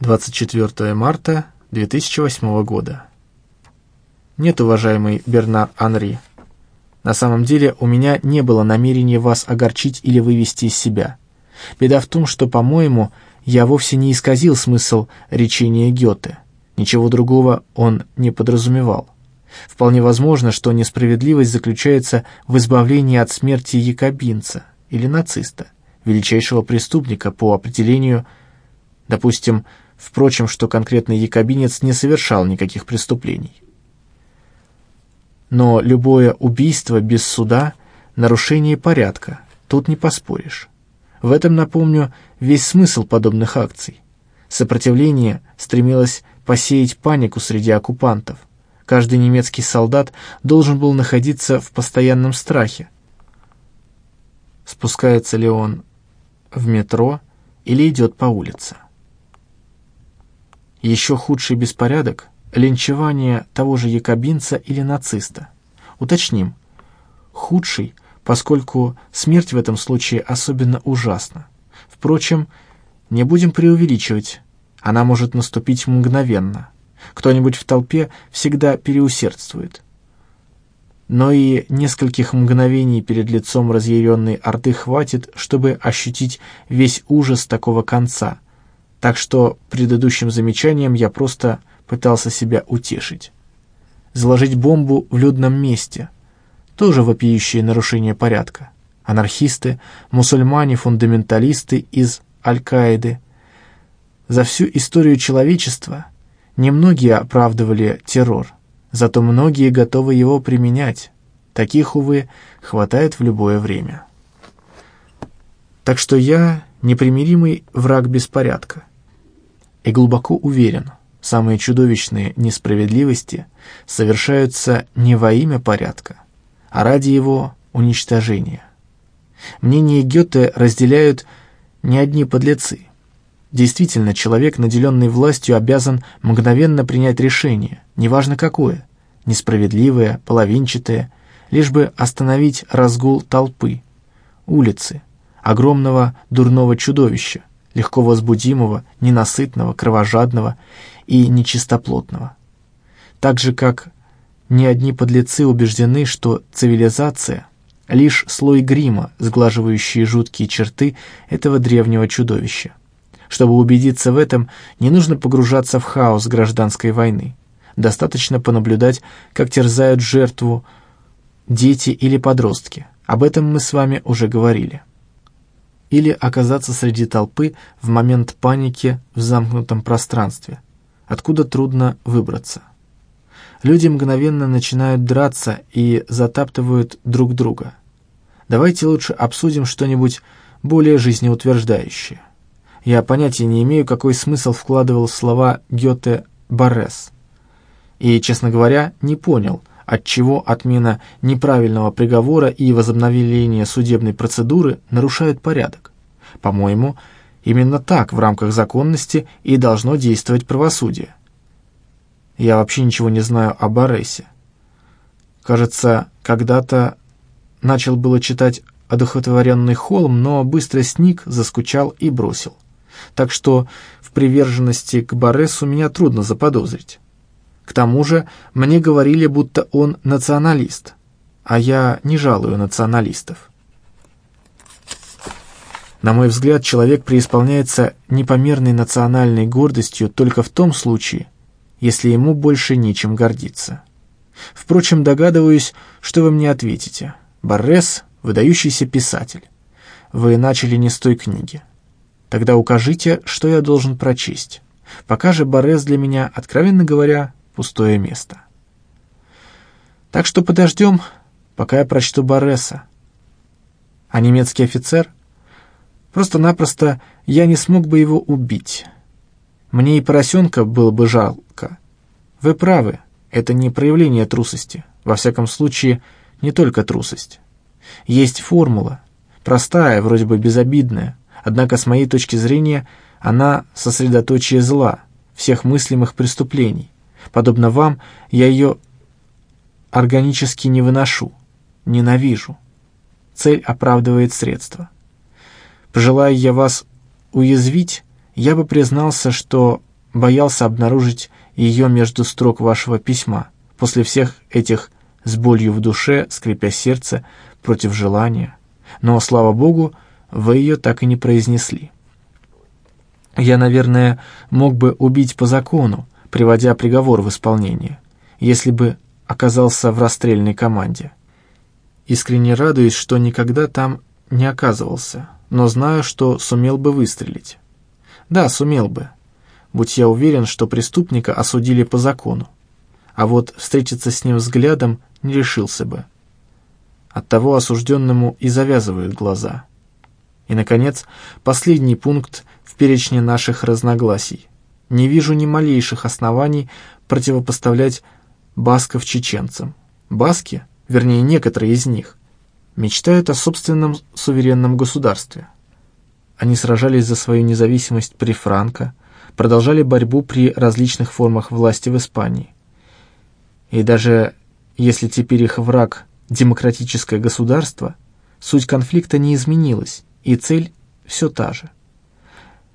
24 марта 2008 года. Нет, уважаемый Бернар Анри, на самом деле у меня не было намерения вас огорчить или вывести из себя. Беда в том, что, по-моему, я вовсе не исказил смысл речения Гёте. Ничего другого он не подразумевал. Вполне возможно, что несправедливость заключается в избавлении от смерти якобинца или нациста, величайшего преступника по определению, допустим, впрочем, что конкретный якобинец не совершал никаких преступлений. Но любое убийство без суда — нарушение порядка, тут не поспоришь. В этом, напомню, весь смысл подобных акций. Сопротивление стремилось посеять панику среди оккупантов. Каждый немецкий солдат должен был находиться в постоянном страхе. Спускается ли он в метро или идет по улице. Еще худший беспорядок — линчевание того же якобинца или нациста. Уточним, худший, поскольку смерть в этом случае особенно ужасна. Впрочем, не будем преувеличивать, она может наступить мгновенно. Кто-нибудь в толпе всегда переусердствует. Но и нескольких мгновений перед лицом разъяренной орды хватит, чтобы ощутить весь ужас такого конца — так что предыдущим замечанием я просто пытался себя утешить. Заложить бомбу в людном месте – тоже вопиющее нарушение порядка. Анархисты, мусульмане, фундаменталисты из Аль-Каиды. За всю историю человечества немногие оправдывали террор, зато многие готовы его применять. Таких, увы, хватает в любое время. Так что я непримиримый враг беспорядка – и глубоко уверен, самые чудовищные несправедливости совершаются не во имя порядка, а ради его уничтожения. Мнение Гёте разделяют не одни подлецы. Действительно, человек, наделенный властью, обязан мгновенно принять решение, неважно какое, несправедливое, половинчатое, лишь бы остановить разгул толпы, улицы, огромного дурного чудовища, легко возбудимого, ненасытного, кровожадного и нечистоплотного. Так же, как ни одни подлецы убеждены, что цивилизация — лишь слой грима, сглаживающий жуткие черты этого древнего чудовища. Чтобы убедиться в этом, не нужно погружаться в хаос гражданской войны. Достаточно понаблюдать, как терзают жертву дети или подростки. Об этом мы с вами уже говорили или оказаться среди толпы в момент паники в замкнутом пространстве, откуда трудно выбраться. Люди мгновенно начинают драться и затаптывают друг друга. Давайте лучше обсудим что-нибудь более жизнеутверждающее. Я понятия не имею, какой смысл вкладывал слова Гёте Баррес. И, честно говоря, не понял, отчего отмена неправильного приговора и возобновление судебной процедуры нарушают порядок. По-моему, именно так в рамках законности и должно действовать правосудие. Я вообще ничего не знаю об Аресе. Кажется, когда-то начал было читать одухотворенный холм, но быстро сник, заскучал и бросил. Так что в приверженности к Боресу меня трудно заподозрить. К тому же мне говорили, будто он националист, а я не жалую националистов. На мой взгляд, человек преисполняется непомерной национальной гордостью только в том случае, если ему больше нечем гордиться. Впрочем, догадываюсь, что вы мне ответите. Боррес — выдающийся писатель. Вы начали не с той книги. Тогда укажите, что я должен прочесть. Пока же Боррес для меня, откровенно говоря, пустое место. Так что подождем, пока я прочту Борреса. А немецкий офицер — Просто-напросто я не смог бы его убить. Мне и поросенка было бы жалко. Вы правы, это не проявление трусости. Во всяком случае, не только трусость. Есть формула, простая, вроде бы безобидная, однако с моей точки зрения она сосредоточие зла, всех мыслимых преступлений. Подобно вам, я ее органически не выношу, ненавижу. Цель оправдывает средства. Пожелая я вас уязвить, я бы признался, что боялся обнаружить ее между строк вашего письма, после всех этих с болью в душе, скрипя сердце, против желания. Но, слава богу, вы ее так и не произнесли. Я, наверное, мог бы убить по закону, приводя приговор в исполнение, если бы оказался в расстрельной команде. Искренне радуюсь, что никогда там не оказывался, но знаю, что сумел бы выстрелить. Да, сумел бы, будь я уверен, что преступника осудили по закону. А вот встретиться с ним взглядом не решился бы. Оттого осужденному и завязывают глаза. И, наконец, последний пункт в перечне наших разногласий. Не вижу ни малейших оснований противопоставлять басков чеченцам. Баски, вернее некоторые из них, мечтают о собственном суверенном государстве. Они сражались за свою независимость при Франко, продолжали борьбу при различных формах власти в Испании. И даже если теперь их враг – демократическое государство, суть конфликта не изменилась, и цель все та же.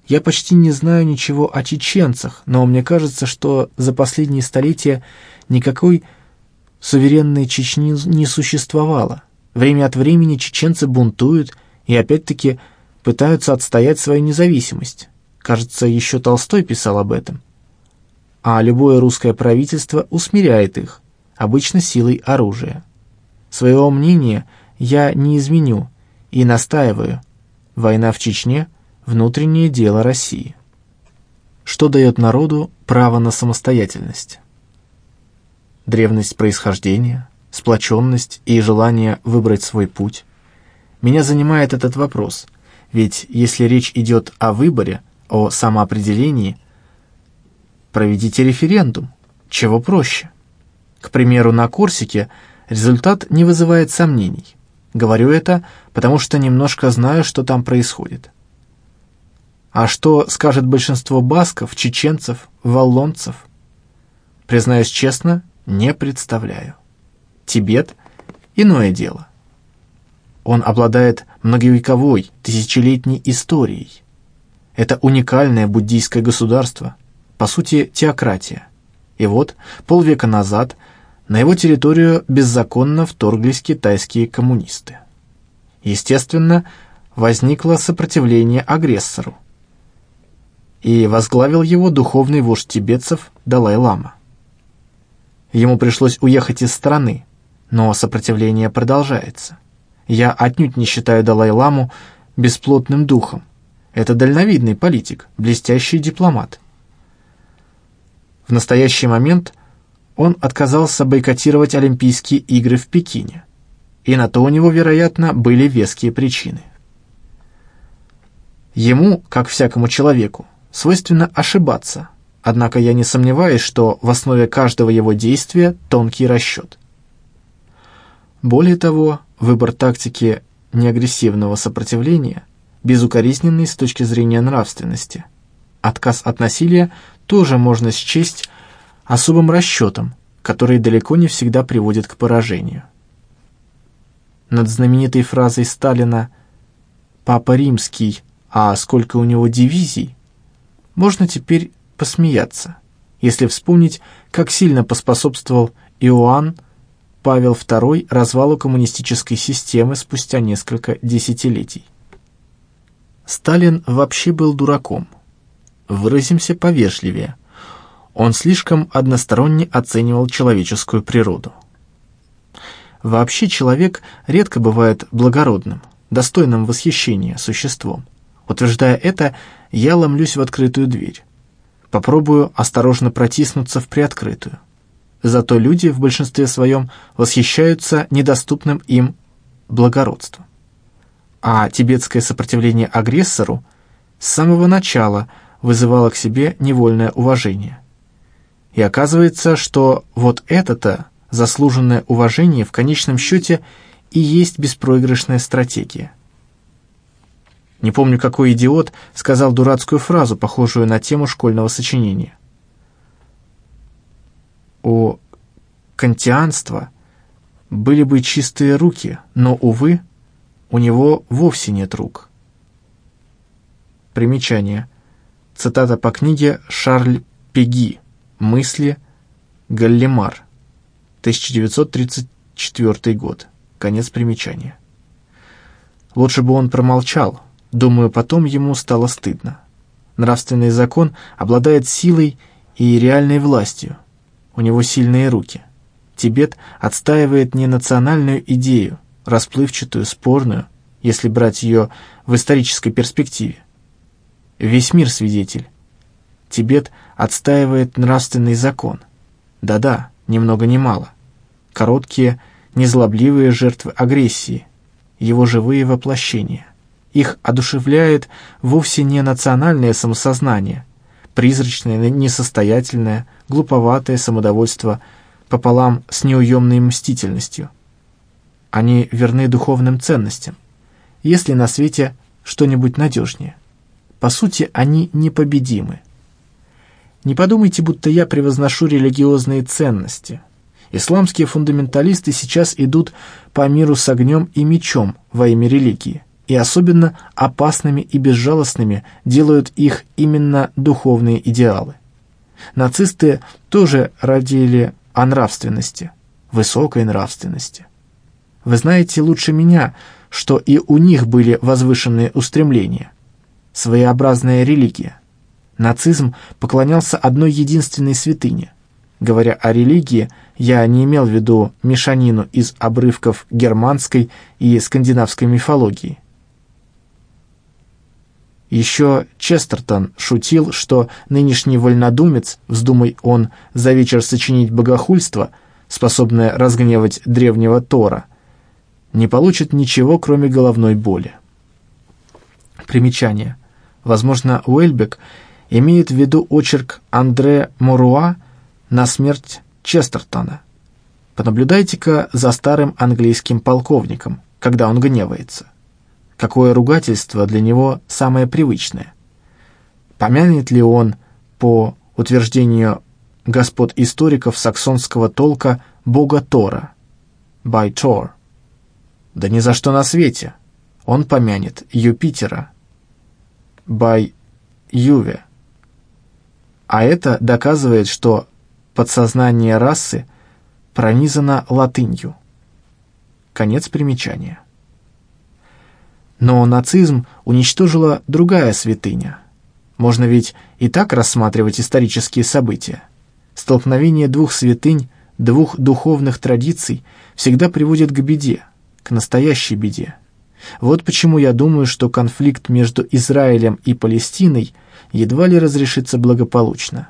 Я почти не знаю ничего о чеченцах, но мне кажется, что за последние столетия никакой суверенной Чечни не существовало. Время от времени чеченцы бунтуют и опять-таки пытаются отстоять свою независимость. Кажется, еще Толстой писал об этом. А любое русское правительство усмиряет их, обычно силой оружия. Своего мнения я не изменю и настаиваю. Война в Чечне – внутреннее дело России. Что дает народу право на самостоятельность? Древность происхождения, сплоченность и желание выбрать свой путь. Меня занимает этот вопрос, ведь если речь идет о выборе – о самоопределении, проведите референдум, чего проще. К примеру, на Корсике результат не вызывает сомнений. Говорю это, потому что немножко знаю, что там происходит. А что скажет большинство басков, чеченцев, валлонцев? Признаюсь честно, не представляю. Тибет – иное дело. Он обладает многовековой, тысячелетней историей. Это уникальное буддийское государство, по сути теократия. И вот, полвека назад на его территорию беззаконно вторглись китайские коммунисты. Естественно, возникло сопротивление агрессору, и возглавил его духовный вождь тибетцев Далай-лама. Ему пришлось уехать из страны, но сопротивление продолжается. Я отнюдь не считаю Далай-ламу бесплотным духом. Это дальновидный политик, блестящий дипломат. В настоящий момент он отказался бойкотировать Олимпийские игры в Пекине, и на то у него, вероятно, были веские причины. Ему, как всякому человеку, свойственно ошибаться, однако я не сомневаюсь, что в основе каждого его действия тонкий расчет. Более того, выбор тактики неагрессивного сопротивления безукоризненный с точки зрения нравственности. Отказ от насилия тоже можно счесть особым расчетом, который далеко не всегда приводит к поражению. Над знаменитой фразой Сталина «Папа Римский, а сколько у него дивизий?» Можно теперь посмеяться, если вспомнить, как сильно поспособствовал Иоанн Павел II развалу коммунистической системы спустя несколько десятилетий. Сталин вообще был дураком. Выразимся повежливее. Он слишком односторонне оценивал человеческую природу. Вообще человек редко бывает благородным, достойным восхищения существом. Утверждая это, я ломлюсь в открытую дверь. Попробую осторожно протиснуться в приоткрытую. Зато люди в большинстве своем восхищаются недоступным им благородством а тибетское сопротивление агрессору с самого начала вызывало к себе невольное уважение. И оказывается, что вот это-то заслуженное уважение в конечном счете и есть беспроигрышная стратегия. Не помню, какой идиот сказал дурацкую фразу, похожую на тему школьного сочинения. У кантианства были бы чистые руки, но, увы, у него вовсе нет рук. Примечание. Цитата по книге Шарль Пеги «Мысли Галлимар», 1934 год. Конец примечания. Лучше бы он промолчал. Думаю, потом ему стало стыдно. Нравственный закон обладает силой и реальной властью. У него сильные руки. Тибет отстаивает не национальную идею, расплывчатую, спорную, если брать ее в исторической перспективе. Весь мир свидетель. Тибет отстаивает нравственный закон. Да-да, ни много ни мало. Короткие, незлобливые жертвы агрессии, его живые воплощения. Их одушевляет вовсе не национальное самосознание, призрачное, несостоятельное, глуповатое самодовольство пополам с неуемной мстительностью. Они верны духовным ценностям. Есть ли на свете что-нибудь надежнее? По сути, они непобедимы. Не подумайте, будто я превозношу религиозные ценности. Исламские фундаменталисты сейчас идут по миру с огнем и мечом во имя религии, и особенно опасными и безжалостными делают их именно духовные идеалы. Нацисты тоже родили о нравственности, высокой нравственности. Вы знаете лучше меня, что и у них были возвышенные устремления, своеобразная религия. Нацизм поклонялся одной единственной святыне. Говоря о религии, я не имел в виду мешанину из обрывков германской и скандинавской мифологии. Еще Честертон шутил, что нынешний вольнодумец, вздумай он за вечер сочинить богохульство, способное разгневать древнего Тора, не получит ничего, кроме головной боли. Примечание. Возможно, Уэльбек имеет в виду очерк Андре Моруа на смерть Честертона. Понаблюдайте-ка за старым английским полковником, когда он гневается. Какое ругательство для него самое привычное? Помянет ли он, по утверждению господ историков саксонского толка, бога Тора, Thor? Да ни за что на свете. Он помянет Юпитера, by Юве. А это доказывает, что подсознание расы пронизано латынью. Конец примечания. Но нацизм уничтожила другая святыня. Можно ведь и так рассматривать исторические события. Столкновение двух святынь, двух духовных традиций всегда приводит к беде, к настоящей беде. Вот почему я думаю, что конфликт между Израилем и Палестиной – едва ли разрешится благополучно.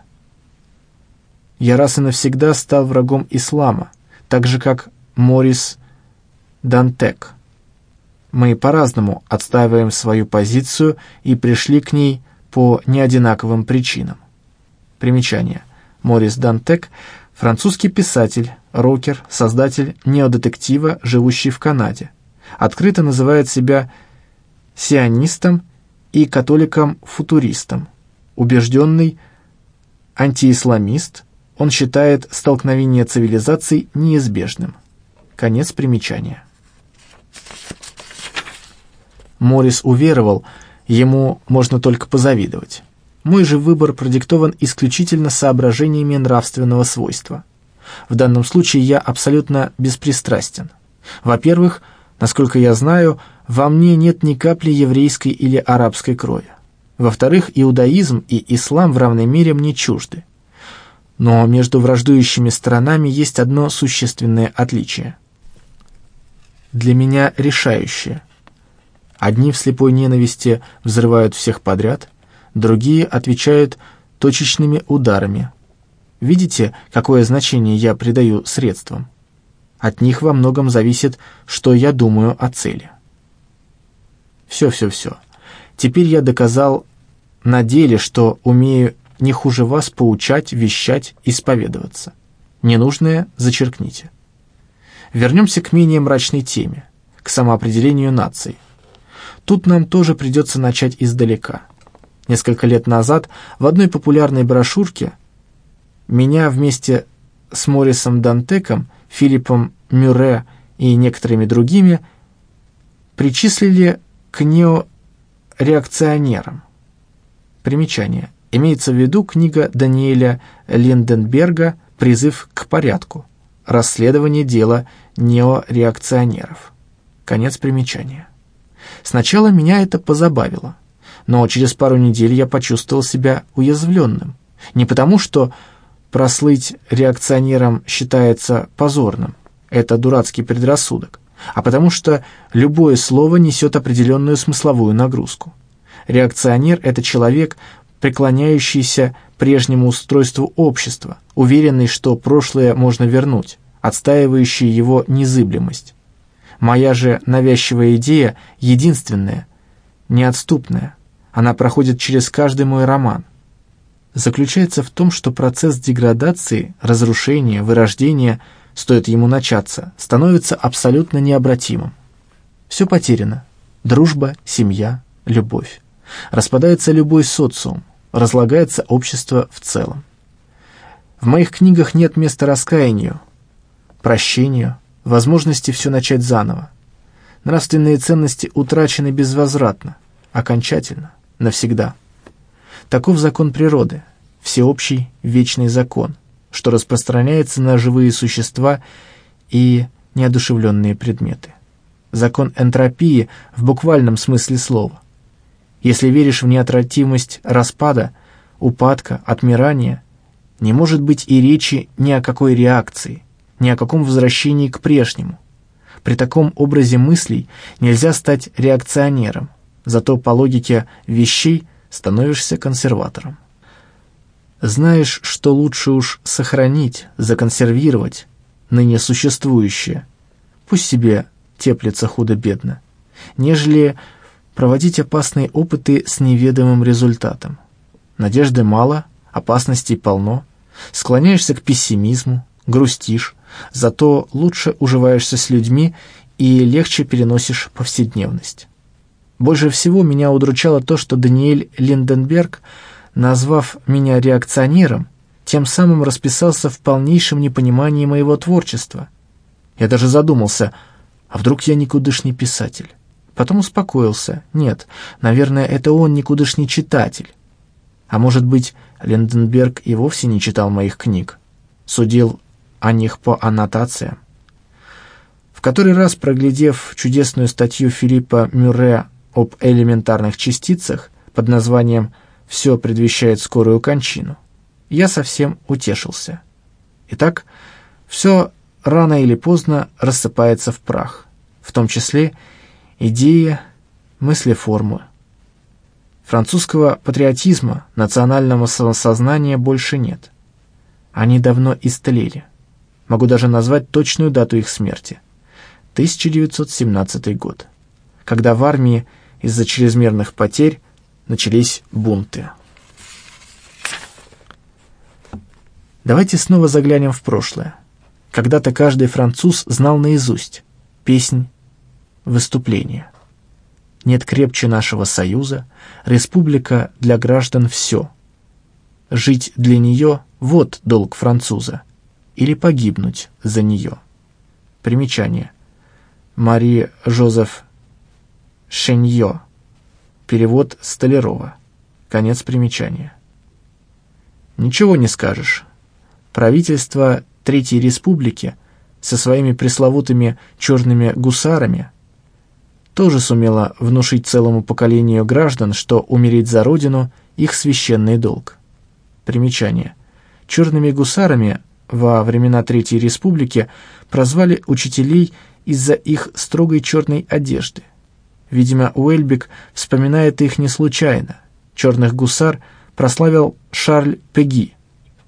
Я раз и навсегда стал врагом ислама, так же, как Морис Дантек. Мы по-разному отстаиваем свою позицию и пришли к ней по неодинаковым причинам. Примечание. Морис Дантек – французский писатель, рокер, создатель неодетектива, живущий в Канаде. Открыто называет себя сионистом и католиком-футуристом. Убежденный антиисламист, он считает столкновение цивилизаций неизбежным. Конец примечания. Морис уверовал, ему можно только позавидовать. Мой же выбор продиктован исключительно соображениями нравственного свойства. В данном случае я абсолютно беспристрастен. Во-первых, насколько я знаю, во мне нет ни капли еврейской или арабской крови. Во-вторых, иудаизм и ислам в равной мере мне чужды. Но между враждующими сторонами есть одно существенное отличие. Для меня решающее. Одни в слепой ненависти взрывают всех подряд, другие отвечают точечными ударами. Видите, какое значение я придаю средствам? От них во многом зависит, что я думаю о цели. Все-все-все. Теперь я доказал на деле, что умею не хуже вас поучать, вещать, исповедоваться. Ненужное зачеркните. Вернемся к менее мрачной теме, к самоопределению нации. Тут нам тоже придется начать издалека. Несколько лет назад в одной популярной брошюрке меня вместе с Морисом Дантеком, Филиппом Мюрре и некоторыми другими причислили к неореакционерам. Примечание. Имеется в виду книга Даниэля Линденберга «Призыв к порядку. Расследование дела неореакционеров». Конец примечания. Сначала меня это позабавило, но через пару недель я почувствовал себя уязвленным. Не потому, что прослыть реакционером считается позорным, это дурацкий предрассудок, а потому что любое слово несет определенную смысловую нагрузку. Реакционер – это человек, преклоняющийся прежнему устройству общества, уверенный, что прошлое можно вернуть, отстаивающий его незыблемость. Моя же навязчивая идея единственная, неотступная. Она проходит через каждый мой роман. Заключается в том, что процесс деградации, разрушения, вырождения, стоит ему начаться, становится абсолютно необратимым. Все потеряно. Дружба, семья, любовь. Распадается любой социум, разлагается общество в целом. В моих книгах нет места раскаянию, прощению, возможности все начать заново. Нравственные ценности утрачены безвозвратно, окончательно, навсегда. Таков закон природы, всеобщий вечный закон, что распространяется на живые существа и неодушевленные предметы. Закон энтропии в буквальном смысле слова. Если веришь в неотвратимость распада, упадка, отмирания, не может быть и речи ни о какой реакции, ни о каком возвращении к прежнему. При таком образе мыслей нельзя стать реакционером, зато по логике вещей становишься консерватором. Знаешь, что лучше уж сохранить, законсервировать ныне существующее, пусть себе теплится худо-бедно, нежели проводить опасные опыты с неведомым результатом. Надежды мало, опасностей полно, склоняешься к пессимизму, грустишь, зато лучше уживаешься с людьми и легче переносишь повседневность. Больше всего меня удручало то, что Даниэль Линденберг, назвав меня реакционером, тем самым расписался в полнейшем непонимании моего творчества. Я даже задумался, а вдруг я никудышний писатель? Потом успокоился. Нет, наверное, это он никудышний читатель. А может быть, Линденберг и вовсе не читал моих книг, судил о них по аннотациям. В который раз, проглядев чудесную статью Филиппа Мюрре об элементарных частицах под названием «Все предвещает скорую кончину», я совсем утешился. Итак, все рано или поздно рассыпается в прах, в том числе идеи, мысли, формы. Французского патриотизма, национального самосознания больше нет. Они давно истлели. Могу даже назвать точную дату их смерти. 1917 год, когда в армии из-за чрезмерных потерь начались бунты. Давайте снова заглянем в прошлое. Когда-то каждый француз знал наизусть песнь выступления. Нет крепче нашего союза, республика для граждан все. Жить для нее — вот долг француза, или погибнуть за нее. Примечание. Мари Жозеф Шеньо. Перевод Столярова. Конец примечания. Ничего не скажешь. Правительство Третьей Республики со своими пресловутыми черными гусарами тоже сумело внушить целому поколению граждан, что умереть за родину – их священный долг. Примечание. Черными гусарами во времена Третьей Республики прозвали учителей из-за их строгой черной одежды. Видимо, Уэльбик вспоминает их не случайно. «Черных гусар» прославил Шарль Пеги,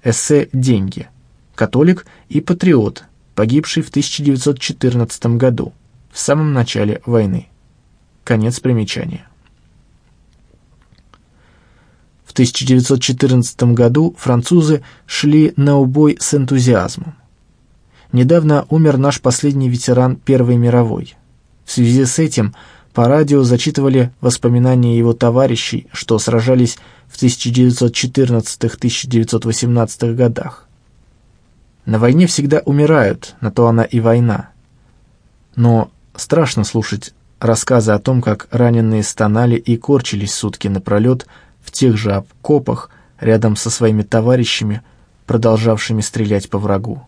эссе «Деньги», католик и патриот, погибший в 1914 году, в самом начале войны. Конец примечания. В 1914 году французы шли на убой с энтузиазмом. Недавно умер наш последний ветеран Первой мировой. В связи с этим по радио зачитывали воспоминания его товарищей, что сражались в 1914-1918 годах. На войне всегда умирают, на то она и война. Но страшно слушать рассказы о том, как раненые стонали и корчились сутки напролет тех же окопах, рядом со своими товарищами, продолжавшими стрелять по врагу.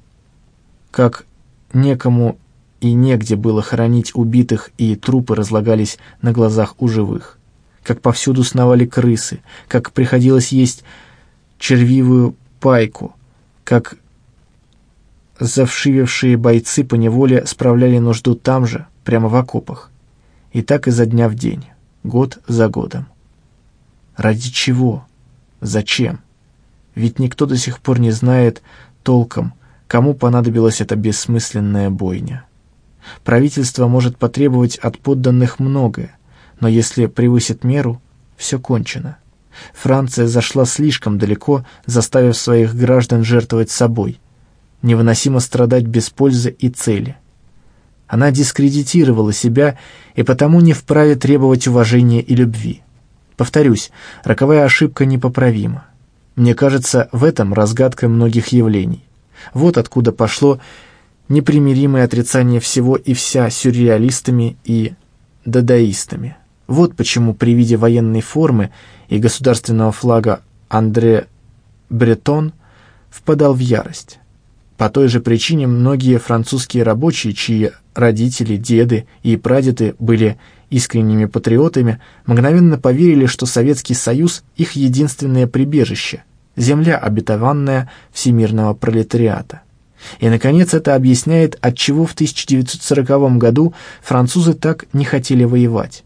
Как некому и негде было хоронить убитых, и трупы разлагались на глазах у живых. Как повсюду сновали крысы, как приходилось есть червивую пайку, как завшивевшие бойцы по неволе справляли нужду там же, прямо в окопах. И так изо дня в день, год за годом. Ради чего? Зачем? Ведь никто до сих пор не знает толком, кому понадобилась эта бессмысленная бойня. Правительство может потребовать от подданных многое, но если превысит меру, все кончено. Франция зашла слишком далеко, заставив своих граждан жертвовать собой, невыносимо страдать без пользы и цели. Она дискредитировала себя и потому не вправе требовать уважения и любви. Повторюсь, роковая ошибка непоправима. Мне кажется, в этом разгадка многих явлений. Вот откуда пошло непримиримое отрицание всего и вся сюрреалистами и дадаистами. Вот почему при виде военной формы и государственного флага Андре Бретон впадал в ярость. По той же причине многие французские рабочие, чьи родители, деды и прадеды были искренними патриотами, мгновенно поверили, что Советский Союз — их единственное прибежище, земля обетованная всемирного пролетариата. И, наконец, это объясняет, отчего в 1940 году французы так не хотели воевать.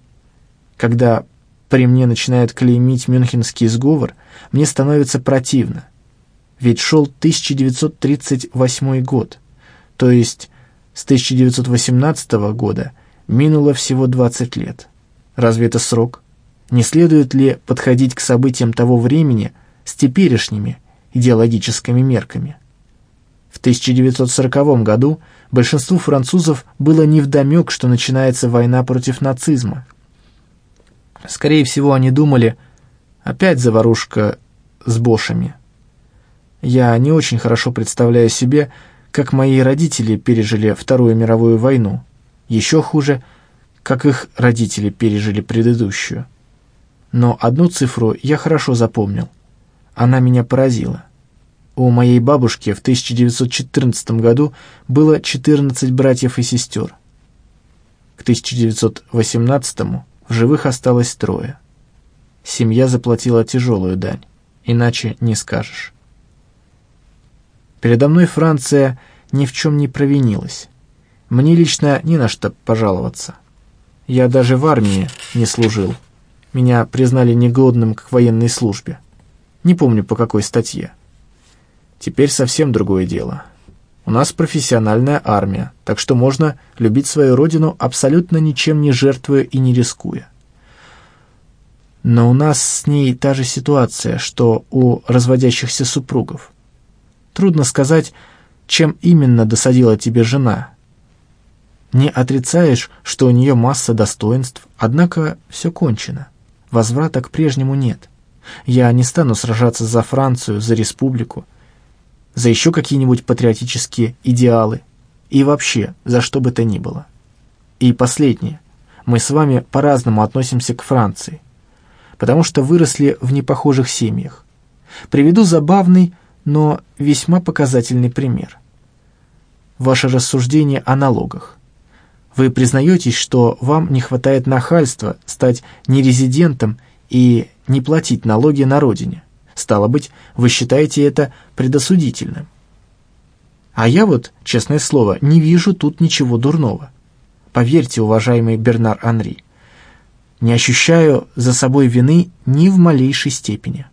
Когда при мне начинают клеймить Мюнхенский сговор, мне становится противно. Ведь шел 1938 год, то есть с 1918 года минуло всего 20 лет. Разве это срок? Не следует ли подходить к событиям того времени с теперешними идеологическими мерками? В 1940 году большинству французов было невдомек, что начинается война против нацизма. Скорее всего, они думали, опять заварушка с бошами. Я не очень хорошо представляю себе, как мои родители пережили Вторую мировую войну. Еще хуже, как их родители пережили предыдущую. Но одну цифру я хорошо запомнил. Она меня поразила. У моей бабушки в 1914 году было 14 братьев и сестер. К 1918 в живых осталось трое. Семья заплатила тяжелую дань, иначе не скажешь. Передо мной Франция ни в чем не провинилась. Мне лично не на что пожаловаться. Я даже в армии не служил. Меня признали негодным к военной службе. Не помню, по какой статье. Теперь совсем другое дело. У нас профессиональная армия, так что можно любить свою родину абсолютно ничем не жертвуя и не рискуя. Но у нас с ней та же ситуация, что у разводящихся супругов. Трудно сказать, чем именно досадила тебе жена. Не отрицаешь, что у нее масса достоинств, однако все кончено. Возврата к прежнему нет. Я не стану сражаться за Францию, за республику, за еще какие-нибудь патриотические идеалы и вообще за что бы то ни было. И последнее. Мы с вами по-разному относимся к Франции, потому что выросли в непохожих семьях. Приведу забавный, но весьма показательный пример. Ваше рассуждение о налогах. Вы признаетесь, что вам не хватает нахальства стать нерезидентом и не платить налоги на родине. Стало быть, вы считаете это предосудительным. А я вот, честное слово, не вижу тут ничего дурного. Поверьте, уважаемый Бернар Анри, не ощущаю за собой вины ни в малейшей степени.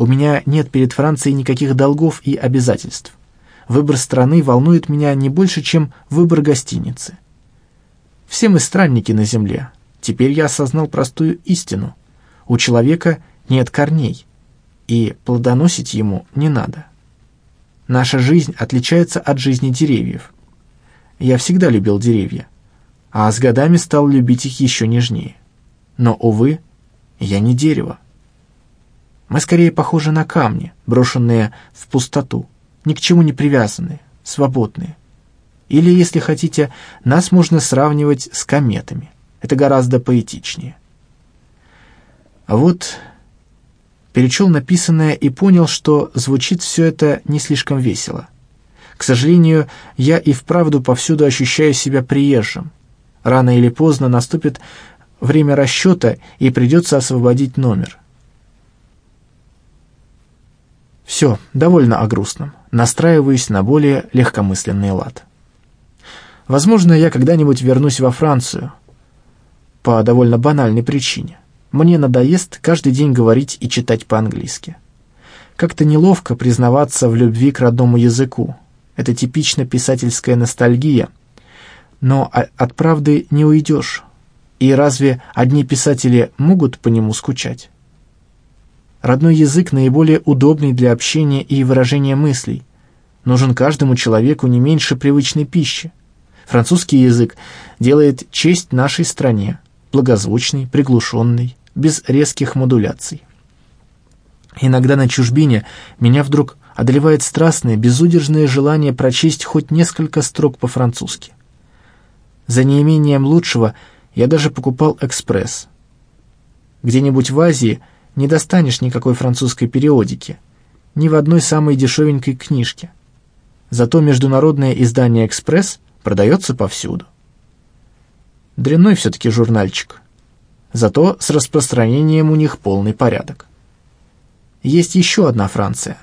У меня нет перед Францией никаких долгов и обязательств. Выбор страны волнует меня не больше, чем выбор гостиницы. Все мы странники на земле. Теперь я осознал простую истину. У человека нет корней и плодоносить ему не надо. Наша жизнь отличается от жизни деревьев. Я всегда любил деревья, а с годами стал любить их еще нежнее. Но, увы, я не дерево. Мы скорее похожи на камни, брошенные в пустоту, ни к чему не привязанные, свободные. Или, если хотите, нас можно сравнивать с кометами. Это гораздо поэтичнее. А вот перечел написанное и понял, что звучит все это не слишком весело. К сожалению, я и вправду повсюду ощущаю себя приезжим. Рано или поздно наступит время расчета, и придется освободить номер. Все, довольно о грустном. Настраиваюсь на более легкомысленный лад. Возможно, я когда-нибудь вернусь во Францию. По довольно банальной причине. Мне надоест каждый день говорить и читать по-английски. Как-то неловко признаваться в любви к родному языку. Это типично писательская ностальгия. Но от правды не уйдешь. И разве одни писатели могут по нему скучать? Родной язык наиболее удобный для общения и выражения мыслей. Нужен каждому человеку не меньше привычной пищи. Французский язык делает честь нашей стране, благозвучный, приглушенный, без резких модуляций. Иногда на чужбине меня вдруг одолевает страстное, безудержное желание прочесть хоть несколько строк по-французски. За неимением лучшего я даже покупал экспресс. Где-нибудь в Азии – не достанешь никакой французской периодики, ни в одной самой дешевенькой книжке. Зато международное издание «Экспресс» продается повсюду. Дрянной все-таки журнальчик. Зато с распространением у них полный порядок. Есть еще одна Франция.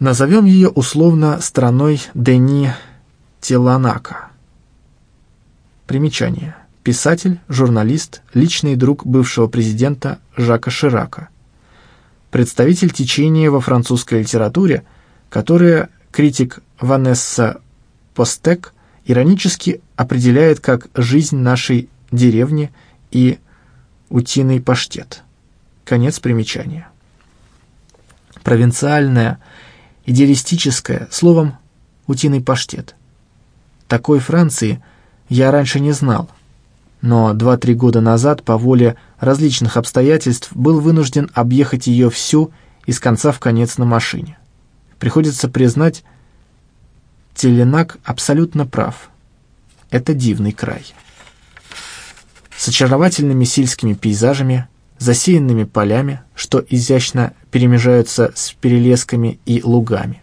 Назовем ее условно страной Дени Теланака. Примечание писатель, журналист, личный друг бывшего президента Жака Ширака, представитель течения во французской литературе, которое критик Ванесса Постек иронически определяет как «жизнь нашей деревни» и «утиный паштет». Конец примечания. Провинциальное, идеалистическое, словом, «утиный паштет». Такой Франции я раньше не знал – но два-три года назад по воле различных обстоятельств был вынужден объехать ее всю из конца в конец на машине. Приходится признать, Теленак абсолютно прав. Это дивный край. С очаровательными сельскими пейзажами, засеянными полями, что изящно перемежаются с перелесками и лугами.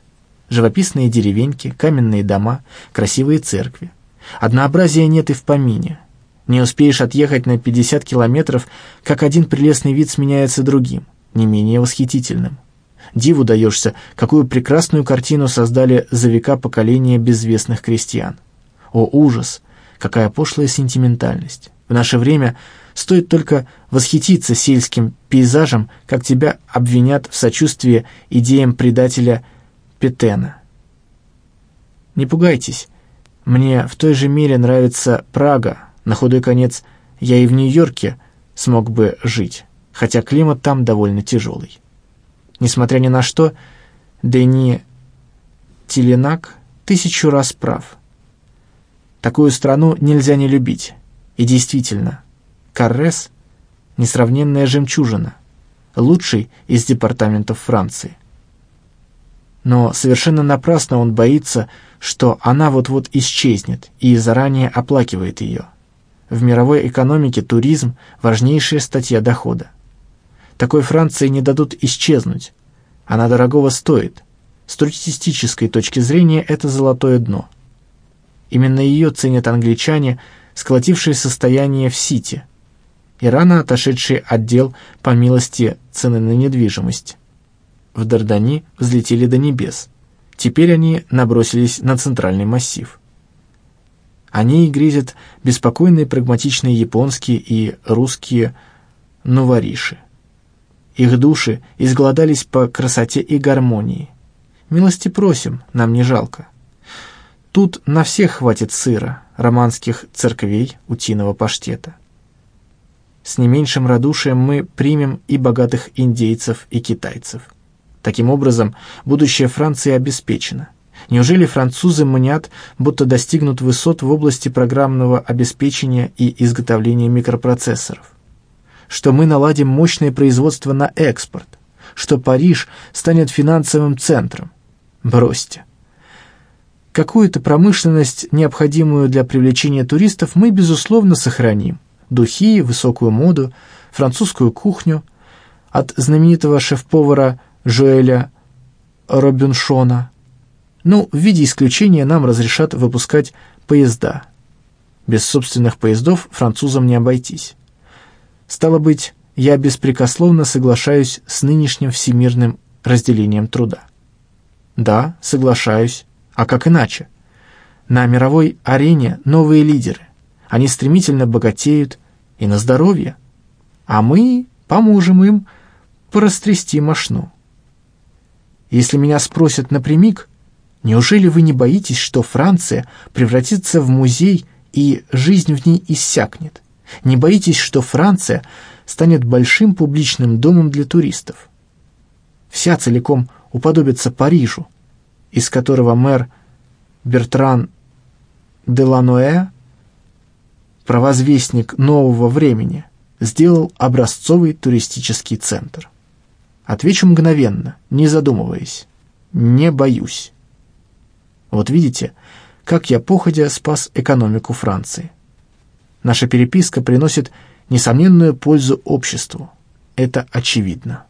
Живописные деревеньки, каменные дома, красивые церкви. Однообразия нет и в помине – не успеешь отъехать на 50 километров, как один прелестный вид сменяется другим, не менее восхитительным. Диву даешься, какую прекрасную картину создали за века поколения безвестных крестьян. О, ужас! Какая пошлая сентиментальность! В наше время стоит только восхититься сельским пейзажем, как тебя обвинят в сочувствии идеям предателя Петена. Не пугайтесь, мне в той же мере нравится Прага, на худой конец я и в Нью-Йорке смог бы жить, хотя климат там довольно тяжелый. Несмотря ни на что, Дени Теленак тысячу раз прав. Такую страну нельзя не любить. И действительно, Каррес — несравненная жемчужина, лучший из департаментов Франции. Но совершенно напрасно он боится, что она вот-вот исчезнет и заранее оплакивает ее. В мировой экономике туризм – важнейшая статья дохода. Такой Франции не дадут исчезнуть. Она дорогого стоит. С туристической точки зрения это золотое дно. Именно ее ценят англичане, сколотившие состояние в Сити, и рано отошедший отдел по милости цены на недвижимость. В Дардани взлетели до небес. Теперь они набросились на центральный массив. Они грезят беспокойные прагматичные японские и русские новориши. Их души изголодались по красоте и гармонии. Милости просим, нам не жалко. Тут на всех хватит сыра, романских церквей, утиного паштета. С не меньшим радушием мы примем и богатых индейцев, и китайцев. Таким образом, будущее Франции обеспечено – Неужели французы мнят, будто достигнут высот в области программного обеспечения и изготовления микропроцессоров? Что мы наладим мощное производство на экспорт? Что Париж станет финансовым центром? Бросьте. Какую-то промышленность, необходимую для привлечения туристов, мы, безусловно, сохраним. Духи, высокую моду, французскую кухню. от знаменитого шеф-повара Жуэля Робиншона. Ну, в виде исключения нам разрешат выпускать поезда. Без собственных поездов французам не обойтись. Стало быть, я беспрекословно соглашаюсь с нынешним всемирным разделением труда. Да, соглашаюсь. А как иначе? На мировой арене новые лидеры. Они стремительно богатеют и на здоровье. А мы поможем им порастрясти мошну. Если меня спросят напрямик, неужели вы не боитесь, что Франция превратится в музей и жизнь в ней иссякнет? Не боитесь, что Франция станет большим публичным домом для туристов? Вся целиком уподобится Парижу, из которого мэр Бертран Деланоэ, провозвестник нового времени, сделал образцовый туристический центр. Отвечу мгновенно, не задумываясь. Не боюсь. Вот видите, как я походя спас экономику Франции. Наша переписка приносит несомненную пользу обществу. Это очевидно.